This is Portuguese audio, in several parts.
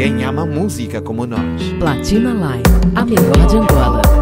Ninguém ama música como nós. Platina Live, a melhor de Angola.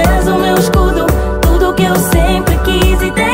és o meu escudo, tudo que eu sempre quis e tenho.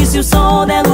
E se o som dela